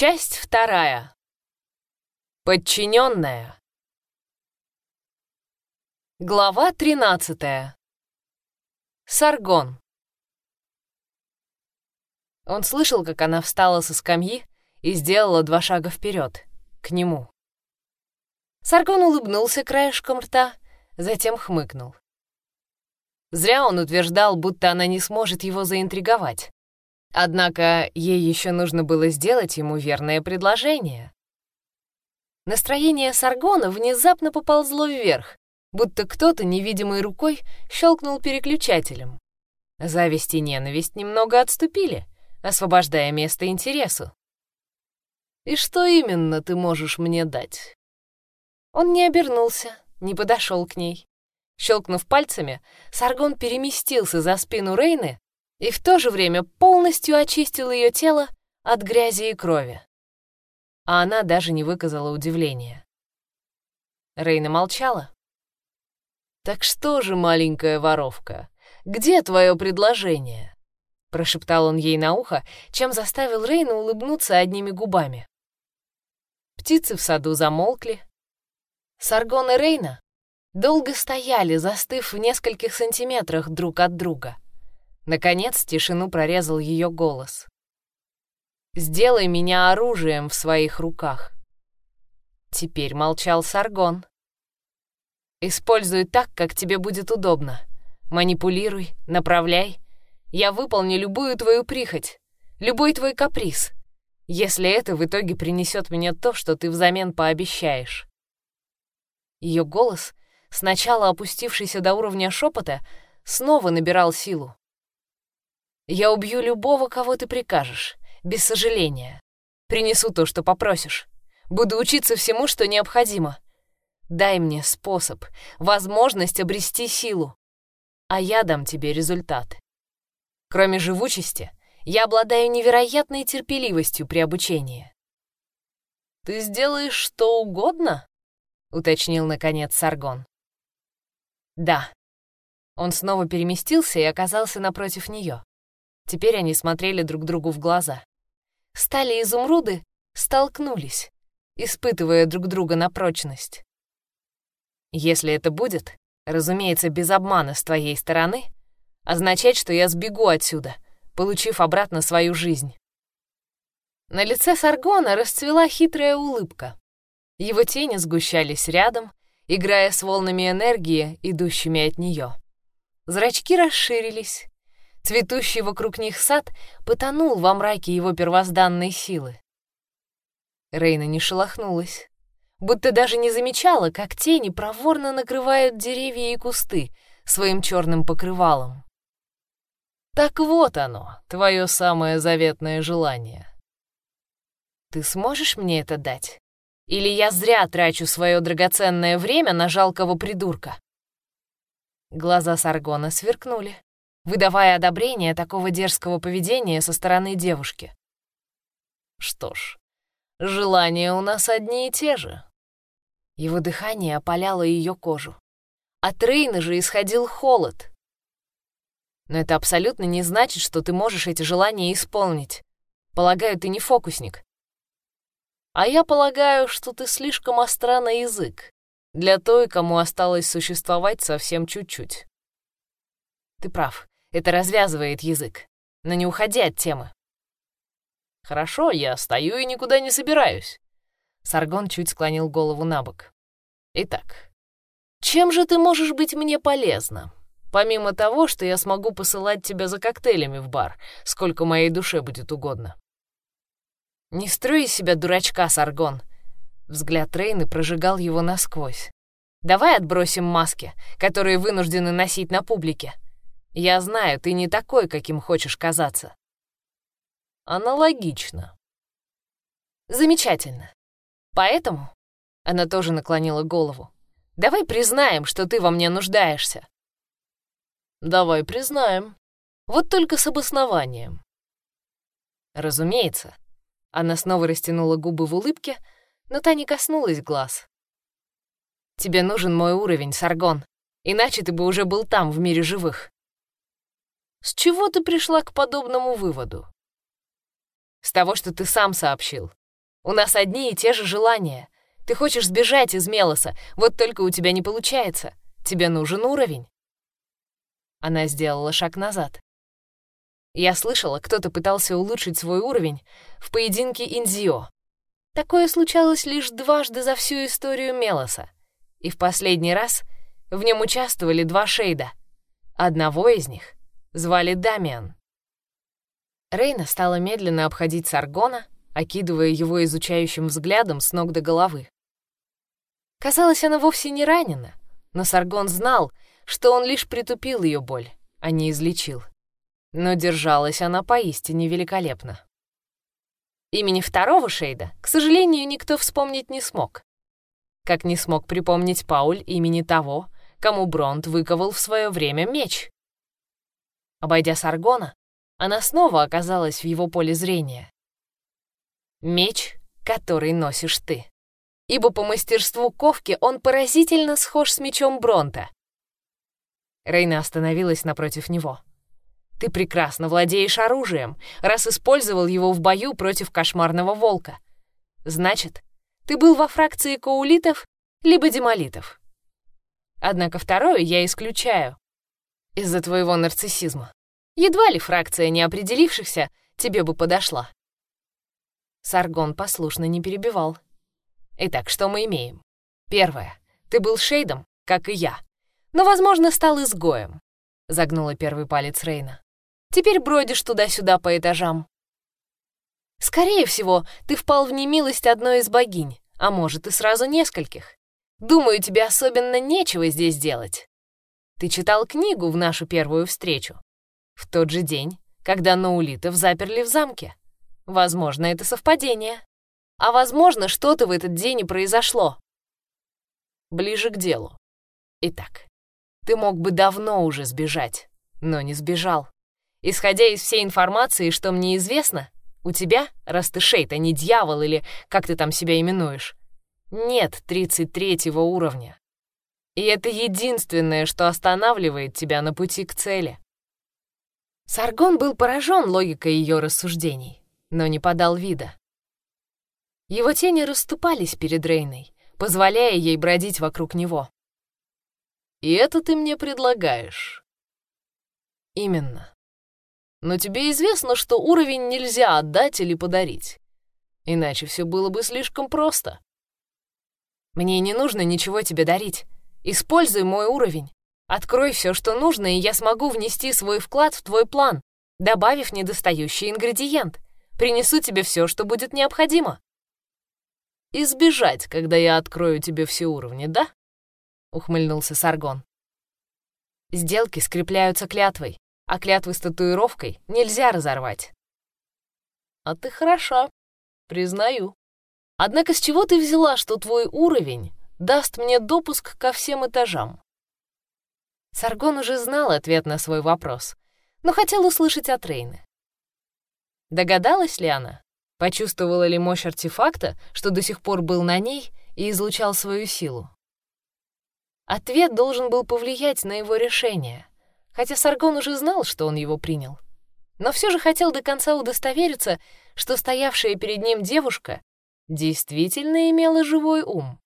Часть вторая. Подчиненная. Глава тринадцатая. Саргон. Он слышал, как она встала со скамьи и сделала два шага вперед, к нему. Саргон улыбнулся краешком рта, затем хмыкнул. Зря он утверждал, будто она не сможет его заинтриговать. Однако ей еще нужно было сделать ему верное предложение. Настроение Саргона внезапно поползло вверх, будто кто-то невидимой рукой щелкнул переключателем. Зависть и ненависть немного отступили, освобождая место интересу. «И что именно ты можешь мне дать?» Он не обернулся, не подошел к ней. Щелкнув пальцами, Саргон переместился за спину Рейны и в то же время полностью очистил ее тело от грязи и крови. А она даже не выказала удивления. Рейна молчала. «Так что же, маленькая воровка, где твое предложение?» Прошептал он ей на ухо, чем заставил Рейну улыбнуться одними губами. Птицы в саду замолкли. Саргон и Рейна долго стояли, застыв в нескольких сантиметрах друг от друга — Наконец тишину прорезал ее голос. «Сделай меня оружием в своих руках». Теперь молчал Саргон. «Используй так, как тебе будет удобно. Манипулируй, направляй. Я выполню любую твою прихоть, любой твой каприз, если это в итоге принесет мне то, что ты взамен пообещаешь». Ее голос, сначала опустившийся до уровня шепота, снова набирал силу. Я убью любого, кого ты прикажешь, без сожаления. Принесу то, что попросишь. Буду учиться всему, что необходимо. Дай мне способ, возможность обрести силу, а я дам тебе результат. Кроме живучести, я обладаю невероятной терпеливостью при обучении. «Ты сделаешь что угодно?» — уточнил, наконец, Саргон. «Да». Он снова переместился и оказался напротив нее. Теперь они смотрели друг другу в глаза. Стали изумруды столкнулись, испытывая друг друга на прочность. Если это будет, разумеется, без обмана с твоей стороны, означать, что я сбегу отсюда, получив обратно свою жизнь. На лице Саргона расцвела хитрая улыбка. Его тени сгущались рядом, играя с волнами энергии, идущими от нее. Зрачки расширились, Цветущий вокруг них сад потонул во мраке его первозданной силы. Рейна не шелохнулась, будто даже не замечала, как тени проворно накрывают деревья и кусты своим черным покрывалом. Так вот оно, твое самое заветное желание. Ты сможешь мне это дать? Или я зря трачу свое драгоценное время на жалкого придурка? Глаза Саргона сверкнули выдавая одобрение такого дерзкого поведения со стороны девушки. Что ж, желания у нас одни и те же. Его дыхание опаляло ее кожу. От Рейна же исходил холод. Но это абсолютно не значит, что ты можешь эти желания исполнить. Полагаю, ты не фокусник. А я полагаю, что ты слишком остра на язык для той, кому осталось существовать совсем чуть-чуть. Ты прав. Это развязывает язык. Но не уходи от темы. Хорошо, я стою и никуда не собираюсь. Саргон чуть склонил голову на бок. Итак, чем же ты можешь быть мне полезна? Помимо того, что я смогу посылать тебя за коктейлями в бар, сколько моей душе будет угодно. Не строй из себя дурачка, Саргон. Взгляд Рейны прожигал его насквозь. Давай отбросим маски, которые вынуждены носить на публике. Я знаю, ты не такой, каким хочешь казаться. Аналогично. Замечательно. Поэтому, она тоже наклонила голову, давай признаем, что ты во мне нуждаешься. Давай признаем. Вот только с обоснованием. Разумеется. Она снова растянула губы в улыбке, но та не коснулась глаз. Тебе нужен мой уровень, Саргон, иначе ты бы уже был там, в мире живых. С чего ты пришла к подобному выводу? С того, что ты сам сообщил. У нас одни и те же желания. Ты хочешь сбежать из Мелоса, вот только у тебя не получается. Тебе нужен уровень». Она сделала шаг назад. Я слышала, кто-то пытался улучшить свой уровень в поединке Инзио. Такое случалось лишь дважды за всю историю Мелоса. И в последний раз в нем участвовали два шейда. Одного из них звали Дамиан. Рейна стала медленно обходить Саргона, окидывая его изучающим взглядом с ног до головы. Казалось, она вовсе не ранена, но Саргон знал, что он лишь притупил ее боль, а не излечил. Но держалась она поистине великолепно. Имени второго Шейда, к сожалению, никто вспомнить не смог. Как не смог припомнить Пауль имени того, кому Бронт выковал в свое время меч. Обойдя Саргона, она снова оказалась в его поле зрения. Меч, который носишь ты. Ибо по мастерству ковки он поразительно схож с мечом Бронта. Рейна остановилась напротив него. Ты прекрасно владеешь оружием, раз использовал его в бою против кошмарного волка. Значит, ты был во фракции коулитов либо демолитов. Однако второе я исключаю из-за твоего нарциссизма. Едва ли фракция неопределившихся тебе бы подошла. Саргон послушно не перебивал. Итак, что мы имеем? Первое. Ты был шейдом, как и я, но, возможно, стал изгоем. Загнула первый палец Рейна. Теперь бродишь туда-сюда по этажам. Скорее всего, ты впал в немилость одной из богинь, а может и сразу нескольких. Думаю, тебе особенно нечего здесь делать. Ты читал книгу в нашу первую встречу. В тот же день, когда наулитов заперли в замке. Возможно, это совпадение. А возможно, что-то в этот день и произошло. Ближе к делу. Итак, ты мог бы давно уже сбежать, но не сбежал. Исходя из всей информации, что мне известно, у тебя, раз ты шейт, а не дьявол или как ты там себя именуешь, нет 33-го уровня. И это единственное, что останавливает тебя на пути к цели. Саргон был поражен логикой ее рассуждений, но не подал вида. Его тени расступались перед Рейной, позволяя ей бродить вокруг него. «И это ты мне предлагаешь?» «Именно. Но тебе известно, что уровень нельзя отдать или подарить. Иначе все было бы слишком просто. Мне не нужно ничего тебе дарить. Используй мой уровень. Открой все, что нужно, и я смогу внести свой вклад в твой план, добавив недостающий ингредиент. Принесу тебе все, что будет необходимо. Избежать, когда я открою тебе все уровни, да? Ухмыльнулся Саргон. Сделки скрепляются клятвой а клятвы с татуировкой нельзя разорвать. А ты хороша, признаю. Однако с чего ты взяла, что твой уровень даст мне допуск ко всем этажам? Саргон уже знал ответ на свой вопрос, но хотел услышать от Рейны. Догадалась ли она? Почувствовала ли мощь артефакта, что до сих пор был на ней и излучал свою силу? Ответ должен был повлиять на его решение хотя Саргон уже знал, что он его принял. Но все же хотел до конца удостовериться, что стоявшая перед ним девушка действительно имела живой ум.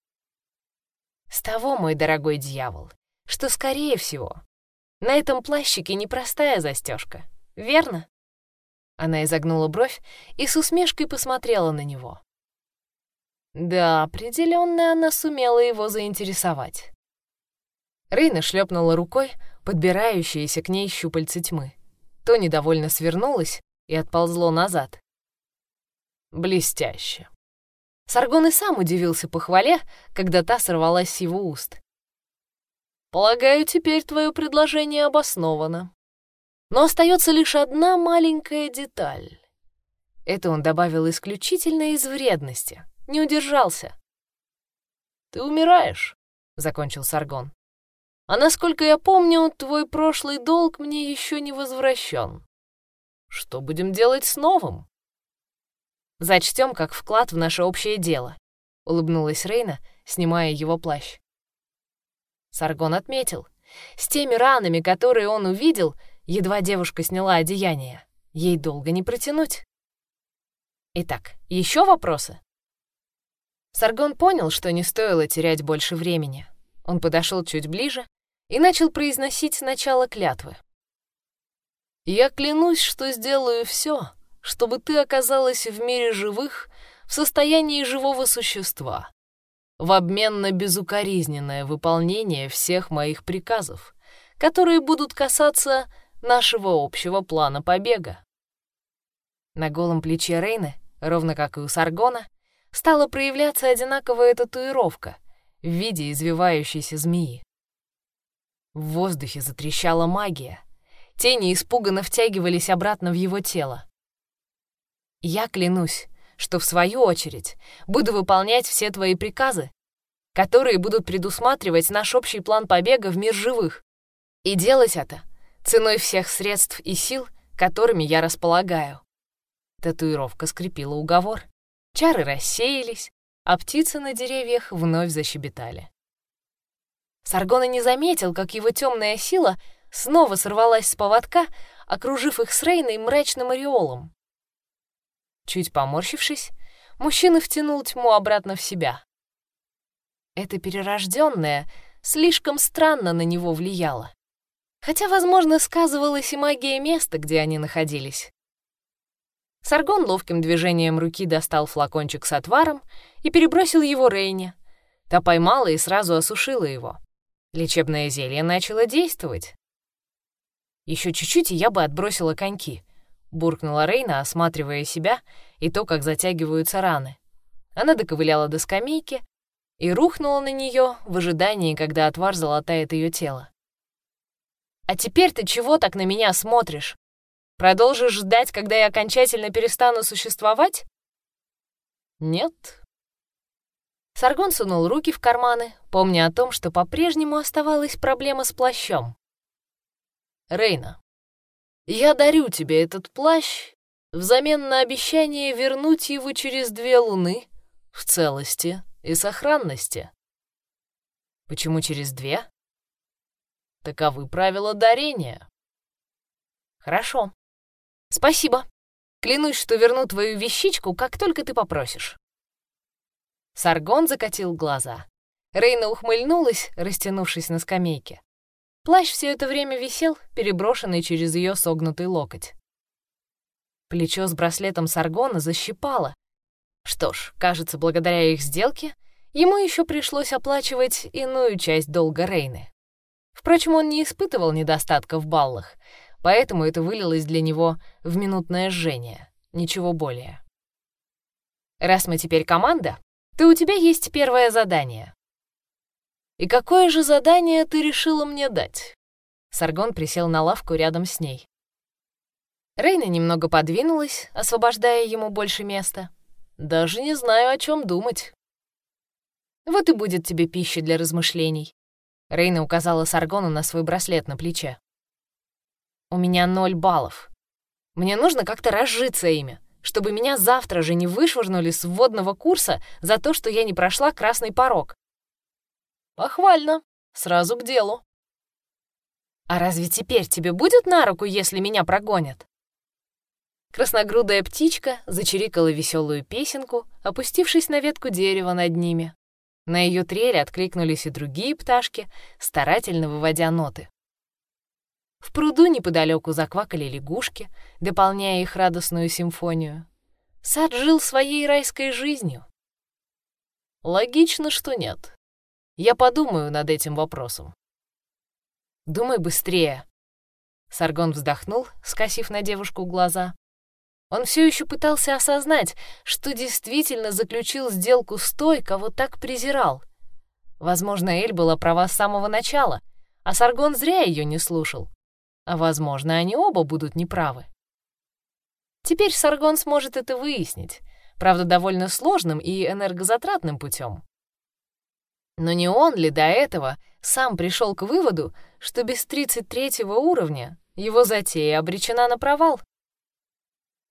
С того, мой дорогой дьявол, что, скорее всего, на этом плащике непростая застежка, верно? Она изогнула бровь и с усмешкой посмотрела на него. Да, определенно она сумела его заинтересовать. Рейна шлепнула рукой, подбирающиеся к ней щупальца тьмы. То недовольно свернулось и отползло назад. Блестяще. Саргон и сам удивился похвале, когда та сорвалась с его уст. «Полагаю, теперь твое предложение обосновано. Но остается лишь одна маленькая деталь». Это он добавил исключительно из вредности, не удержался. «Ты умираешь», — закончил Саргон. А насколько я помню, твой прошлый долг мне еще не возвращен. Что будем делать с новым? Зачтем как вклад в наше общее дело, улыбнулась Рейна, снимая его плащ. Саргон отметил, с теми ранами, которые он увидел, едва девушка сняла одеяние, ей долго не протянуть. Итак, еще вопросы? Саргон понял, что не стоило терять больше времени. Он подошел чуть ближе и начал произносить начало клятвы. «Я клянусь, что сделаю все, чтобы ты оказалась в мире живых в состоянии живого существа, в обмен на безукоризненное выполнение всех моих приказов, которые будут касаться нашего общего плана побега». На голом плече Рейны, ровно как и у Саргона, стала проявляться одинаковая татуировка в виде извивающейся змеи. В воздухе затрещала магия. Тени испуганно втягивались обратно в его тело. Я клянусь, что в свою очередь буду выполнять все твои приказы, которые будут предусматривать наш общий план побега в мир живых. И делать это ценой всех средств и сил, которыми я располагаю. Татуировка скрепила уговор. Чары рассеялись, а птицы на деревьях вновь защебетали. Саргона не заметил, как его темная сила снова сорвалась с поводка, окружив их с Рейной мрачным ореолом. Чуть поморщившись, мужчина втянул тьму обратно в себя. Это перерожденное слишком странно на него влияло. Хотя, возможно, сказывалась и магия места, где они находились. Саргон ловким движением руки достал флакончик с отваром и перебросил его Рейне. Та поймала и сразу осушила его. Лечебное зелье начало действовать. Еще чуть-чуть, и я бы отбросила коньки —— буркнула Рейна, осматривая себя и то, как затягиваются раны. Она доковыляла до скамейки и рухнула на нее в ожидании, когда отвар залатает ее тело. «А теперь ты чего так на меня смотришь? Продолжишь ждать, когда я окончательно перестану существовать?» «Нет». Саргон сунул руки в карманы, помня о том, что по-прежнему оставалась проблема с плащом. «Рейна, я дарю тебе этот плащ взамен на обещание вернуть его через две луны в целости и сохранности. Почему через две? Таковы правила дарения. Хорошо. Спасибо. Клянусь, что верну твою вещичку, как только ты попросишь. Саргон закатил глаза. Рейна ухмыльнулась, растянувшись на скамейке. Плащ все это время висел, переброшенный через ее согнутый локоть. Плечо с браслетом Саргона защипало. Что ж, кажется, благодаря их сделке ему еще пришлось оплачивать иную часть долга Рейны. Впрочем, он не испытывал недостатка в баллах, поэтому это вылилось для него в минутное жжение, ничего более. «Раз мы теперь команда, то у тебя есть первое задание. «И какое же задание ты решила мне дать?» Саргон присел на лавку рядом с ней. Рейна немного подвинулась, освобождая ему больше места. «Даже не знаю, о чем думать». «Вот и будет тебе пища для размышлений», — Рейна указала Саргону на свой браслет на плече. «У меня ноль баллов. Мне нужно как-то разжиться ими, чтобы меня завтра же не вышвырнули с вводного курса за то, что я не прошла красный порог. Похвально. Сразу к делу. А разве теперь тебе будет на руку, если меня прогонят? Красногрудая птичка зачирикала веселую песенку, опустившись на ветку дерева над ними. На ее трель откликнулись и другие пташки, старательно выводя ноты. В пруду неподалеку заквакали лягушки, дополняя их радостную симфонию. Сад жил своей райской жизнью. Логично, что нет. Я подумаю над этим вопросом. Думай быстрее. Саргон вздохнул, скосив на девушку глаза. Он все еще пытался осознать, что действительно заключил сделку с той, кого так презирал. Возможно, Эль была права с самого начала, а Саргон зря ее не слушал. А возможно, они оба будут неправы. Теперь Саргон сможет это выяснить, правда, довольно сложным и энергозатратным путем. Но не он ли до этого сам пришел к выводу, что без 33-го уровня его затея обречена на провал?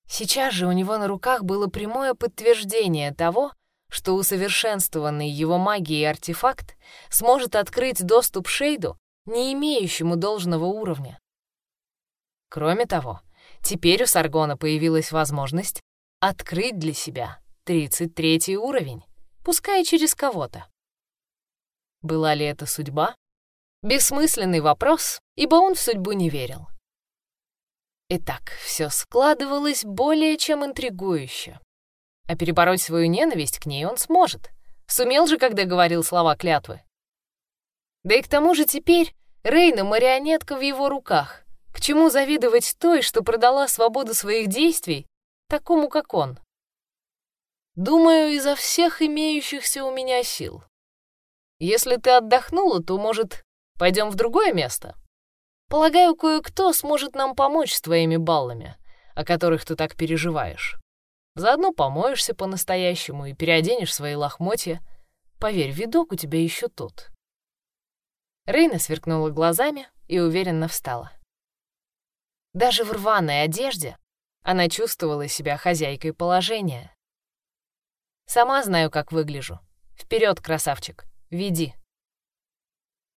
Сейчас же у него на руках было прямое подтверждение того, что усовершенствованный его магией артефакт сможет открыть доступ Шейду, не имеющему должного уровня. Кроме того, теперь у Саргона появилась возможность открыть для себя 33 уровень пускай через кого-то. Была ли это судьба? Бессмысленный вопрос, ибо он в судьбу не верил. Итак, все складывалось более чем интригующе. А перебороть свою ненависть к ней он сможет. Сумел же, когда говорил слова клятвы. Да и к тому же теперь Рейна — марионетка в его руках. К чему завидовать той, что продала свободу своих действий, такому, как он? Думаю, изо всех имеющихся у меня сил. Если ты отдохнула, то, может, пойдем в другое место? Полагаю, кое-кто сможет нам помочь с твоими баллами, о которых ты так переживаешь. Заодно помоешься по-настоящему и переоденешь свои лохмотья. Поверь, видок у тебя еще тот. Рейна сверкнула глазами и уверенно встала. Даже в рваной одежде она чувствовала себя хозяйкой положения. «Сама знаю, как выгляжу. Вперед, красавчик, веди!»